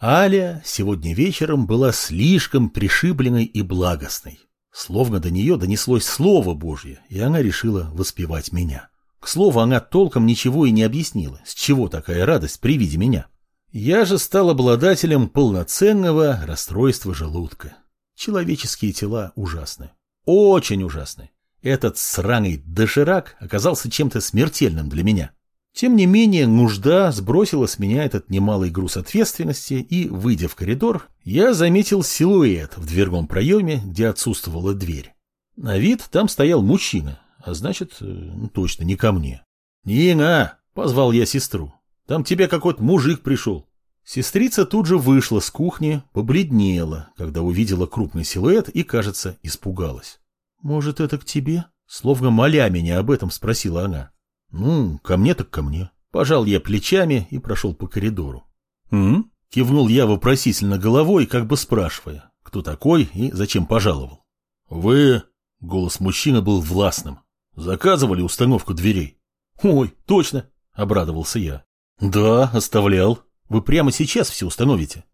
Аля сегодня вечером была слишком пришибленной и благостной. Словно до нее донеслось Слово Божье, и она решила воспевать меня. К слову, она толком ничего и не объяснила, с чего такая радость при виде меня. Я же стал обладателем полноценного расстройства желудка. Человеческие тела ужасны. Очень ужасны. Этот сраный доширак оказался чем-то смертельным для меня. Тем не менее, нужда сбросила с меня этот немалый груз ответственности, и, выйдя в коридор, я заметил силуэт в дверном проеме, где отсутствовала дверь. На вид там стоял мужчина, а значит, э, ну, точно не ко мне. «Нина!» — позвал я сестру. «Там тебе какой-то мужик пришел». Сестрица тут же вышла с кухни, побледнела, когда увидела крупный силуэт и, кажется, испугалась. «Может, это к тебе?» Словно моля меня об этом, спросила она. «Ну, ко мне так ко мне». Пожал я плечами и прошел по коридору. «М?», Кивнул я вопросительно головой, как бы спрашивая, кто такой и зачем пожаловал. «Вы...» — голос мужчины был властным. «Заказывали установку дверей?» «Ой, точно!» — обрадовался я. «Да, оставлял. Вы прямо сейчас все установите?»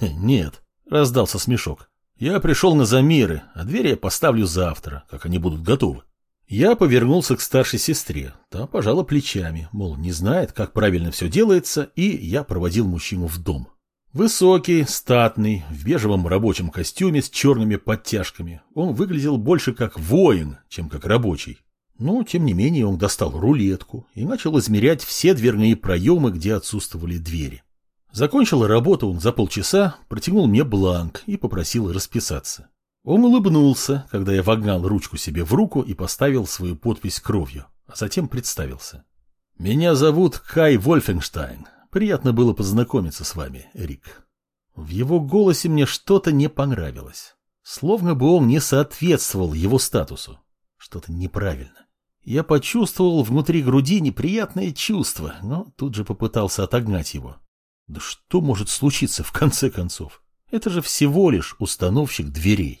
«Нет», — раздался смешок. «Я пришел на замеры, а двери я поставлю завтра, как они будут готовы». Я повернулся к старшей сестре. Та пожала плечами, мол, не знает, как правильно все делается, и я проводил мужчину в дом. Высокий, статный, в бежевом рабочем костюме с черными подтяжками. Он выглядел больше как воин, чем как рабочий. Но, тем не менее, он достал рулетку и начал измерять все дверные проемы, где отсутствовали двери. Закончил работу он за полчаса, протянул мне бланк и попросил расписаться. Он улыбнулся, когда я вогнал ручку себе в руку и поставил свою подпись кровью, а затем представился. «Меня зовут Кай Вольфенштайн. Приятно было познакомиться с вами, Рик». В его голосе мне что-то не понравилось. Словно бы он не соответствовал его статусу. Что-то неправильно. Я почувствовал внутри груди неприятное чувство, но тут же попытался отогнать его. Да что может случиться в конце концов? Это же всего лишь установщик дверей.